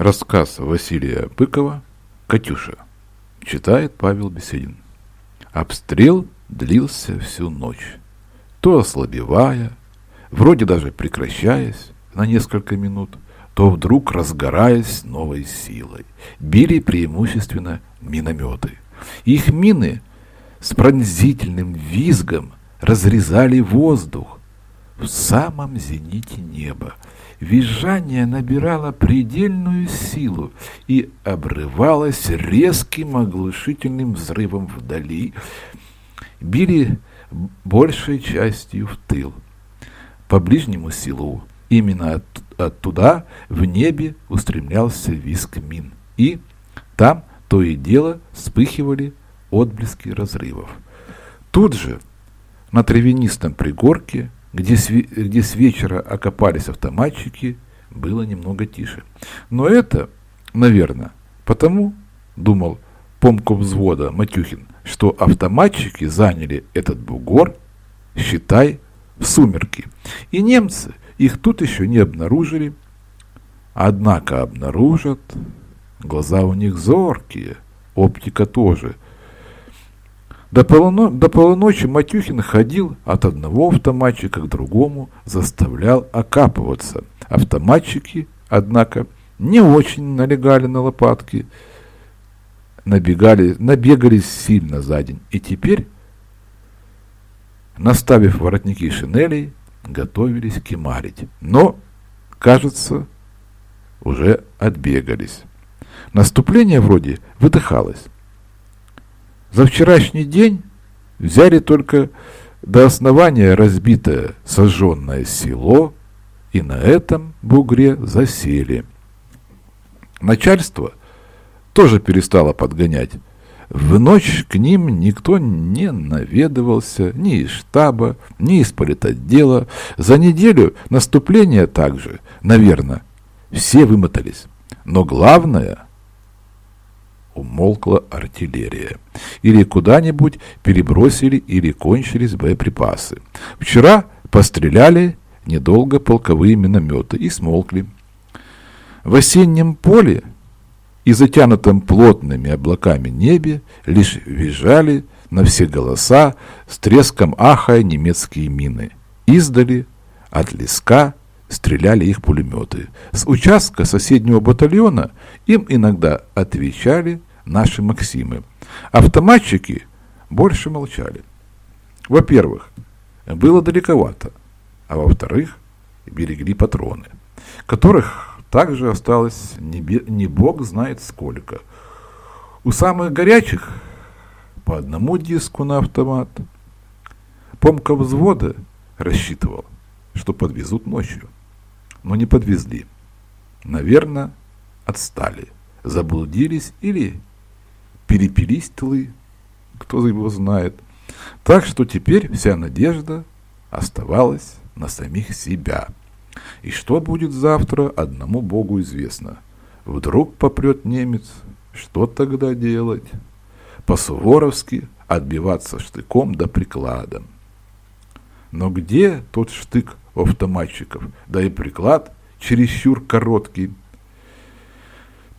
Рассказ Василия Быкова «Катюша». Читает Павел Беседин. Обстрел длился всю ночь, то ослабевая, вроде даже прекращаясь на несколько минут, то вдруг разгораясь новой силой. Били преимущественно минометы. Их мины с пронзительным визгом разрезали воздух в самом зените неба. Визжание набирало предельную силу и обрывалось резким оглушительным взрывом вдали. Били большей частью в тыл, по ближнему селу. Именно от, оттуда в небе устремлялся виск мин. И там то и дело вспыхивали отблески разрывов. Тут же, на травянистом пригорке, где с, где с вечера окопались автоматчики, было немного тише. Но это, наверное, потому, думал помков взвода Матюхин, что автоматчики заняли этот бугор, считай, в сумерки. И немцы их тут еще не обнаружили. Однако обнаружат, глаза у них зоркие, оптика тоже – до, полуно... До полуночи Матюхин ходил от одного автоматчика к другому, заставлял окапываться. Автоматчики, однако, не очень налегали на лопатки, набегали, набегались сильно за день. И теперь, наставив воротники шинелей, готовились кемарить. Но, кажется, уже отбегались. Наступление вроде выдыхалось. За вчерашний день взяли только до основания разбитое сожженное село и на этом бугре засели. Начальство тоже перестало подгонять. В ночь к ним никто не наведывался ни из штаба, ни из политотдела. За неделю наступления также, наверное, все вымотались. Но главное – умолкла артиллерия. Или куда-нибудь перебросили или кончились боеприпасы. Вчера постреляли недолго полковые минометы и смолкли. В осеннем поле и затянутом плотными облаками небе лишь визжали на все голоса с треском ахая немецкие мины. Издали от леска стреляли их пулеметы. С участка соседнего батальона им иногда отвечали наши Максимы. Автоматчики больше молчали. Во-первых, было далековато, а во-вторых, берегли патроны, которых также осталось не, не бог знает сколько. У самых горячих по одному диску на автомат. Помка взвода рассчитывал, что подвезут ночью, но не подвезли. Наверное, отстали, заблудились или перепились тылы, кто его знает. Так что теперь вся надежда оставалась на самих себя. И что будет завтра, одному Богу известно. Вдруг попрет немец, что тогда делать? По-суворовски отбиваться штыком да прикладом. Но где тот штык у автоматчиков, да и приклад чересчур короткий?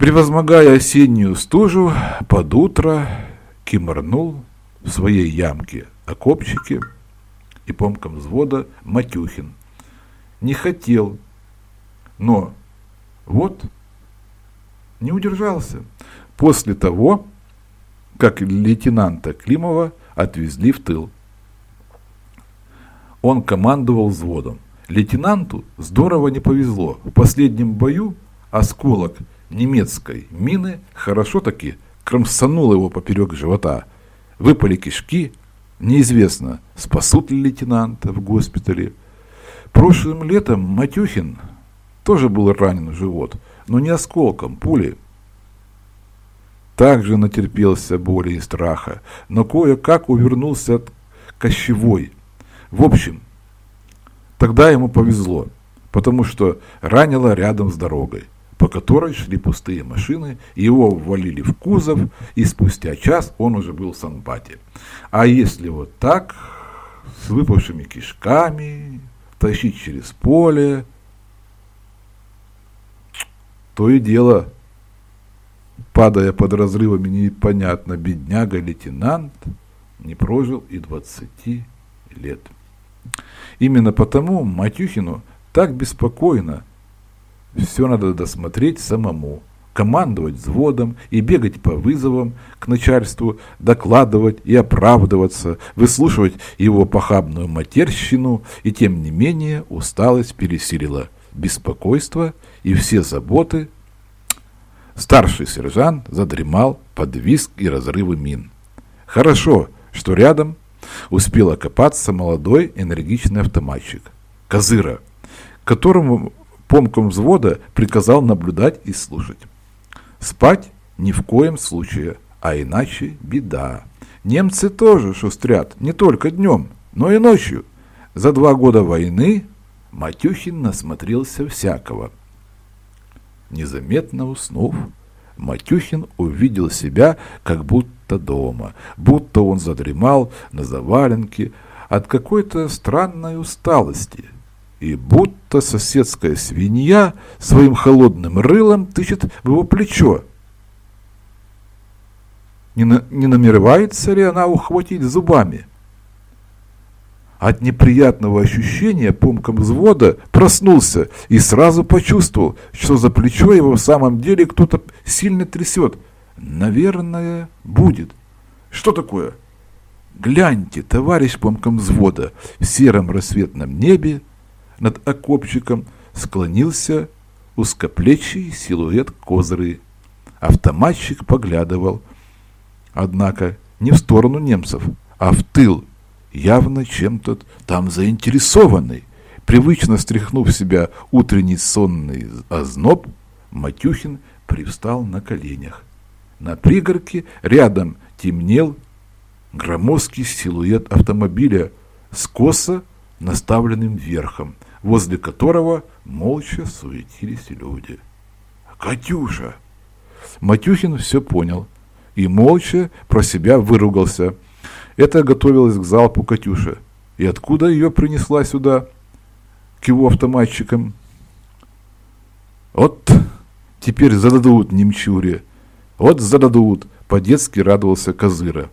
Превозмогая осеннюю стужу, под утро киморнул в своей ямке окопчике и помком взвода Матюхин. Не хотел, но вот не удержался. После того, как лейтенанта Климова отвезли в тыл. Он командовал взводом. Лейтенанту здорово не повезло. В последнем бою осколок немецкой мины хорошо-таки кромсанул его поперек живота. Выпали кишки, неизвестно, спасут ли лейтенанта в госпитале. Прошлым летом Матюхин тоже был ранен в живот, но не осколком, пулей. Также натерпелся боли и страха, но кое-как увернулся от кощевой. В общем, тогда ему повезло, потому что ранило рядом с дорогой по которой шли пустые машины, его ввалили в кузов, и спустя час он уже был в Санбате. А если вот так, с выпавшими кишками, тащить через поле, То и дело, падая под разрывами непонятно, бедняга-лейтенант не прожил и двадцати лет. Именно потому Матюхину так беспокойно все надо досмотреть самому, командовать взводом и бегать по вызовам к начальству, докладывать и оправдываться, выслушивать его похабную матерщину, и тем не менее усталость пересилила беспокойство и все заботы. Старший сержант задремал под виск и разрывы мин. Хорошо, что рядом успел окопаться молодой энергичный автоматчик, Козыра, которому помком взвода приказал наблюдать и слушать. Спать ни в коем случае, а иначе беда. Немцы тоже шустрят, не только днем, но и ночью. За два года войны Матюхин насмотрелся всякого. Незаметно уснув, Матюхин увидел себя как будто дома, будто он задремал на заваленке от какой-то странной усталости, и будто соседская свинья своим холодным рылом тычет в его плечо. Не, на, не намеревается ли она ухватить зубами? От неприятного ощущения помком взвода проснулся и сразу почувствовал, что за плечо его в самом деле кто-то сильно трясет. Наверное, будет. Что такое? Гляньте, товарищ помком взвода, в сером рассветном небе над окопчиком склонился узкоплечий силуэт козры. Автоматчик поглядывал, однако не в сторону немцев, а в тыл явно чем-то там заинтересованный. Привычно стряхнув себя утренний сонный озноб, Матюхин привстал на коленях. На пригорке рядом темнел громоздкий силуэт автомобиля с косо наставленным верхом, возле которого молча суетились люди. «Катюша!» Матюхин все понял и молча про себя выругался – это готовилась к залпу «Катюша». И откуда ее принесла сюда, к его автоматчикам? Вот теперь зададут немчуре. Вот зададут, по-детски радовался Козыра.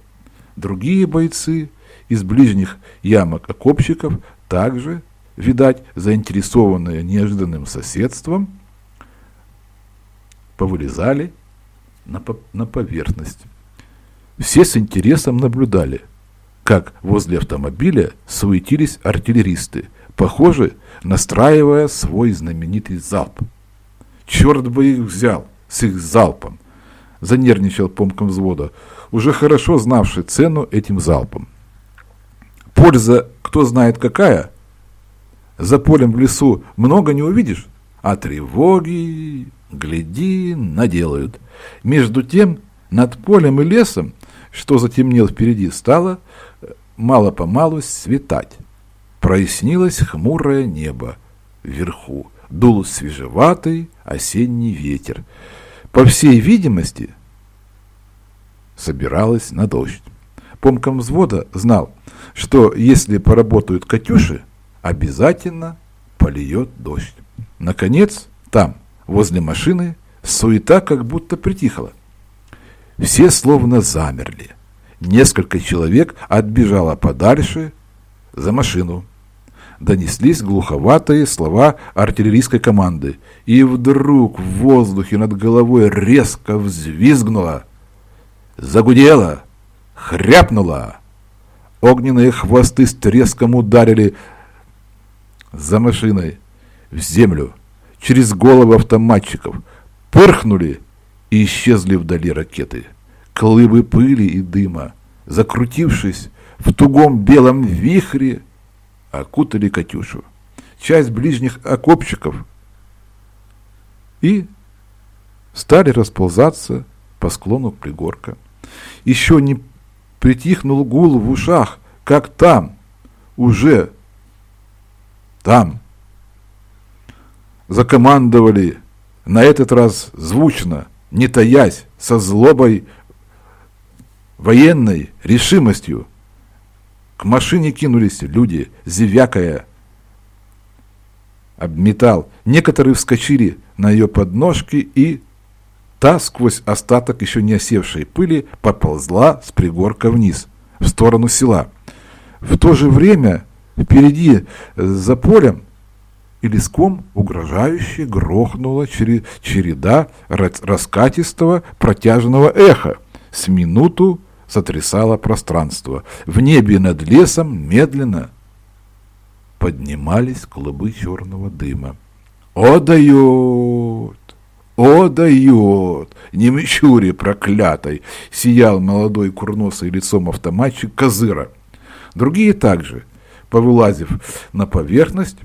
Другие бойцы из ближних ямок окопщиков также, видать, заинтересованные неожиданным соседством, повылезали на, на поверхность. Все с интересом наблюдали, как возле автомобиля суетились артиллеристы, похоже, настраивая свой знаменитый залп. Черт бы их взял с их залпом, занервничал помком взвода, уже хорошо знавший цену этим залпом. Польза кто знает какая, за полем в лесу много не увидишь, а тревоги, гляди, наделают. Между тем, над полем и лесом что затемнел впереди, стало мало-помалу светать. Прояснилось хмурое небо вверху, дул свежеватый осенний ветер. По всей видимости, собиралась на дождь. Помком взвода знал, что если поработают «Катюши», обязательно польет дождь. Наконец, там, возле машины, суета как будто притихла. Все словно замерли. Несколько человек отбежало подальше за машину. Донеслись глуховатые слова артиллерийской команды. И вдруг в воздухе над головой резко взвизгнуло. Загудело, хряпнуло. Огненные хвосты с треском ударили за машиной в землю. Через головы автоматчиков пырхнули и исчезли вдали ракеты. Клыбы пыли и дыма, закрутившись в тугом белом вихре, окутали Катюшу. Часть ближних окопчиков и стали расползаться по склону пригорка. Еще не притихнул гул в ушах, как там, уже там. Закомандовали на этот раз звучно – не таясь, со злобой, военной решимостью. К машине кинулись люди, зевякая. обметал. Некоторые вскочили на ее подножки, и та сквозь остаток еще не осевшей пыли поползла с пригорка вниз, в сторону села. В то же время впереди, за полем, и леском угрожающе грохнула череда раскатистого протяжного эха. С минуту сотрясало пространство. В небе над лесом медленно поднимались клубы черного дыма. «О, дает! О, дает! Не мечуре проклятой!» Сиял молодой курносый лицом автоматчик Козыра. Другие также, повылазив на поверхность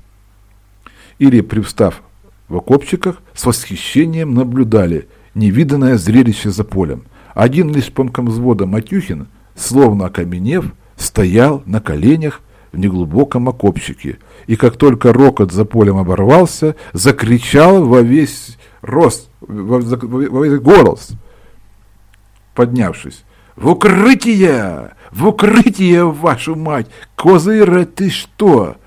или привстав в окопчиках, с восхищением наблюдали невиданное зрелище за полем. Один лишь взвода Матюхин, словно окаменев, стоял на коленях в неглубоком окопчике, и как только рокот за полем оборвался, закричал во весь рост, во, во весь голос, поднявшись. «В укрытие! В укрытие, вашу мать! Козыра, ты что?»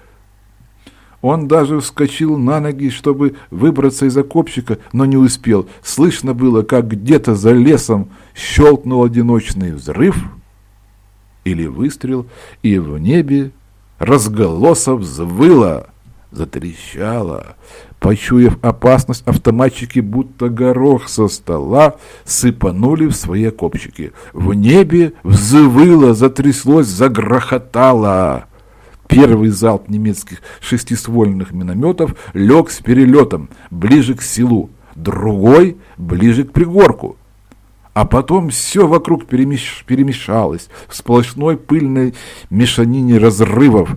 Он даже вскочил на ноги, чтобы выбраться из окопчика, но не успел. Слышно было, как где-то за лесом щелкнул одиночный взрыв или выстрел, и в небе разголосо взвыло, затрещало. Почуяв опасность, автоматчики, будто горох со стола, сыпанули в свои окопчики. В небе взвыло, затряслось, загрохотало. Первый залп немецких шестиствольных минометов лег с перелетом ближе к селу, другой ближе к пригорку. А потом все вокруг перемеш... перемешалось в сплошной пыльной мешанине разрывов.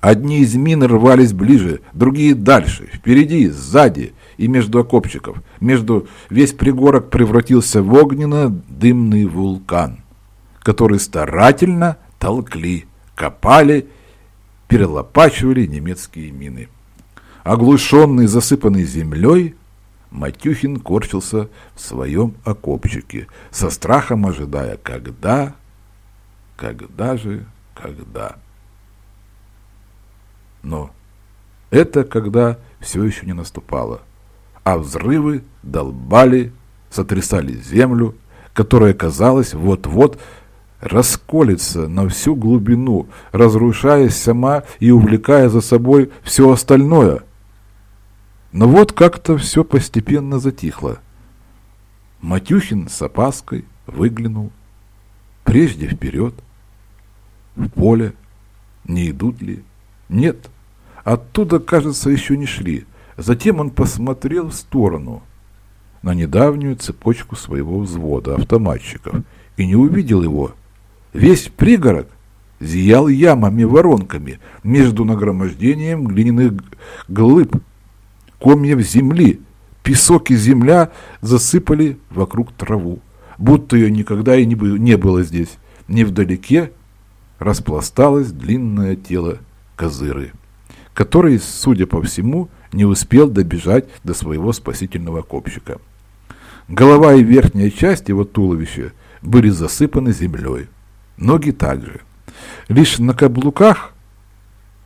Одни из мин рвались ближе, другие дальше, впереди, сзади и между окопчиков. Между весь пригорок превратился в огненно-дымный вулкан, который старательно толкли, копали, перелопачивали немецкие мины. Оглушенный, засыпанный землей, Матюхин корчился в своем окопчике, со страхом ожидая, когда, когда же, когда. Но это когда все еще не наступало, а взрывы долбали, сотрясали землю, которая, казалось, вот-вот расколется на всю глубину, разрушаясь сама и увлекая за собой все остальное – но вот как-то все постепенно затихло. Матюхин с опаской выглянул. Прежде вперед, в поле, не идут ли? Нет, оттуда, кажется, еще не шли. Затем он посмотрел в сторону, на недавнюю цепочку своего взвода автоматчиков, и не увидел его. Весь пригород зиял ямами-воронками между нагромождением глиняных глыб, комьев земли. Песок и земля засыпали вокруг траву, будто ее никогда и не было здесь. Невдалеке распласталось длинное тело козыры, который, судя по всему, не успел добежать до своего спасительного копчика. Голова и верхняя часть его туловища были засыпаны землей, ноги также. Лишь на каблуках,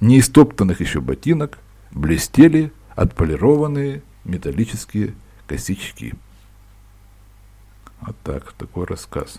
неистоптанных еще ботинок, блестели отполированные металлические косички. Вот так, такой рассказ.